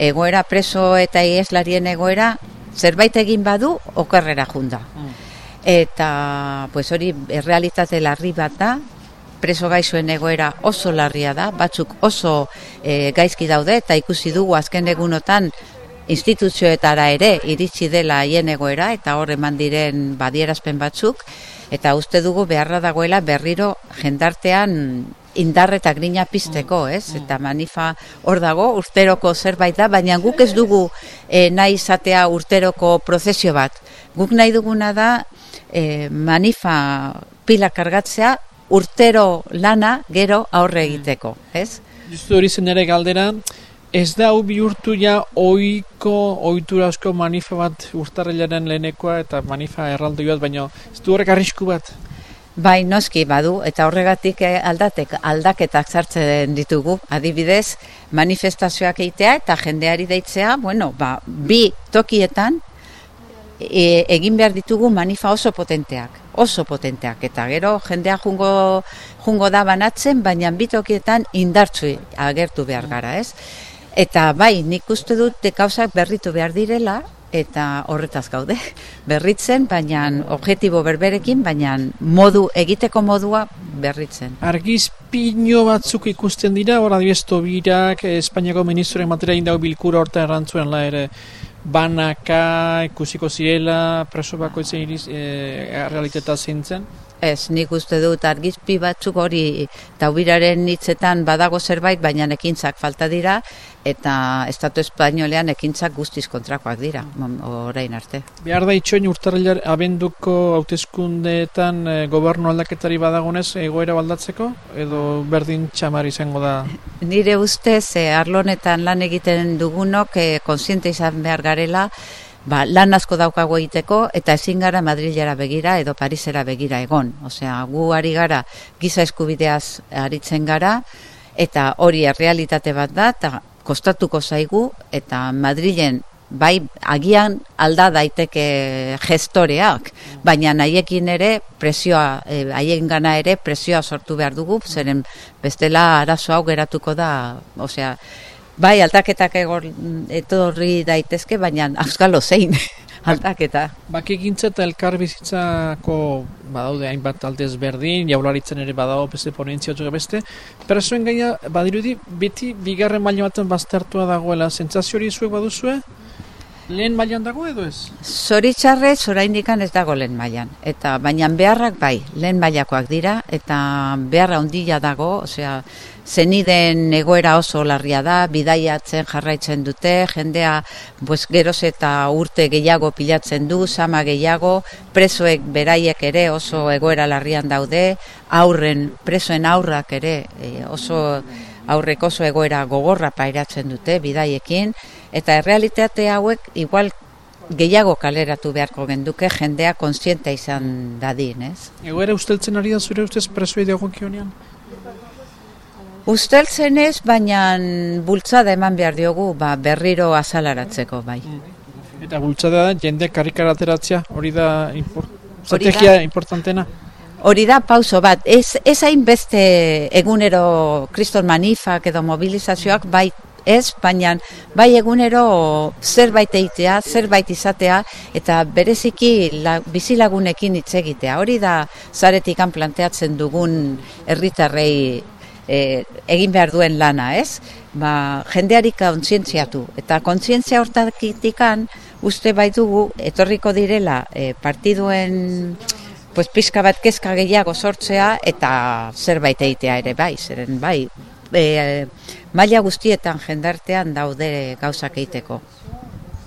egoera preso eta ieslarien egoera zerbait egin badu okerrera junda. Eta pues hori errealitate larri bat da, preso gaixoen egoera oso larria da, batzuk oso e, gaizki daude eta ikusi dugu azken egunotan instituzioetara ere iritsi dela haien egoera eta hor eman diren badierazpen batzuk eta uste dugu beharra dagoela berriro jendartean indar eta grina pizteko, ez? Eta manifa hor dago, urteroko zerbait da, baina guk ez dugu e, nahi izatea urteroko prozesio bat. Guk nahi duguna da e, manifa pila kargatzea urtero lana gero aurre egiteko, ez? Justu hori zen ere galdera, ez da hau bihurtu ja oiko, oitura asko manifa bat urtarrilaren lehenekoa eta manifa erraldo bat, baina ez du horrek arrisku bat? Bai, noski badu, eta horregatik eh, aldatek, aldaketak sartzen ditugu, adibidez, manifestazioak eitea eta jendeari deitzea, bueno, ba, bi tokietan e, egin behar ditugu manifa oso potenteak, oso potenteak, eta gero jendea jungo, jungo da banatzen, baina bi tokietan indartzu agertu behar gara, ez? Eta bai, nik uste dut dekauzak berritu behar direla, eta horretaz gaude berritzen, baina objektibo berberekin, baina modu egiteko modua berritzen. Argiz pino batzuk ikusten dira, hor adibiesto birak, Espainiako ministroen materia indau bilkura horta errantzuen la ere, banaka ikusiko zirela, preso bako itzen e, realiteta zintzen? Ez, nik uste dut argizpi batzuk hori taubiraren hitzetan badago zerbait, baina ekintzak falta dira, eta Estatu Espainolean ekintzak guztiz kontrakoak dira, orain arte. Behar da itxoin urtarrilar abenduko hauteskundeetan e, gobernu aldaketari badagonez egoera baldatzeko, edo berdin txamar izango da? Nire ustez, e, arlonetan lan egiten dugunok, e, konsiente izan behar garela, ba, lan asko daukago egiteko eta ezin gara Madrilera begira edo Parisera begira egon. Osea, gu ari gara giza eskubideaz aritzen gara eta hori errealitate bat da eta kostatuko zaigu eta Madrilen bai agian alda daiteke gestoreak, baina haiekin ere presioa, e, haien gana ere presioa sortu behar dugu, zeren bestela arazo hau geratuko da, osea, Bai, altaketak egor etorri daitezke, baina auskalo zein altaketa. Baki gintza eta elkar bizitzako badaude hainbat aldez berdin, jaularitzen ere badao beste ponentzia otzuga beste. Presoen gaina, badirudi, beti bigarren maila baten baztertua dagoela, zentzazio hori zuek baduzue? Lehen mailan dago edo ez? Zoritxarre, zora indikan ez dago lehen mailan. Eta baina beharrak bai, lehen mailakoak dira, eta beharra ondila dago, osea, zeniden egoera oso larria da, bidaiatzen jarraitzen dute, jendea pues, geroz eta urte gehiago pilatzen du, sama gehiago, presoek beraiek ere oso egoera larrian daude, aurren, presoen aurrak ere e, oso aurrek oso egoera gogorra pairatzen dute bidaiekin, eta errealitate hauek igual gehiago kaleratu beharko genduke jendea kontziente izan dadin, ez? Egoera usteltzen ari da zure ustez presoi dagoen Usteltzen ez, baina bultzada eman behar diogu ba, berriro azalaratzeko, bai. Eta bultzada da, jende karikarateratzea, hori da import, estrategia importantena? Hori da pauso bat, ez, ez hain beste egunero kriston manifak edo mobilizazioak bai ez, baina bai egunero zerbait eitea, zerbait izatea eta bereziki la, bizilagunekin hitz egitea. Hori da zaretik planteatzen dugun herritarrei e, egin behar duen lana, ez? Ba, jendeari kontzientziatu eta kontzientzia hortakitikan uste bai dugu etorriko direla e, partiduen pues pizka bat kezka gehiago sortzea eta zerbait egitea ere bai, zeren bai, e, maila guztietan jendartean daude gauzak egiteko.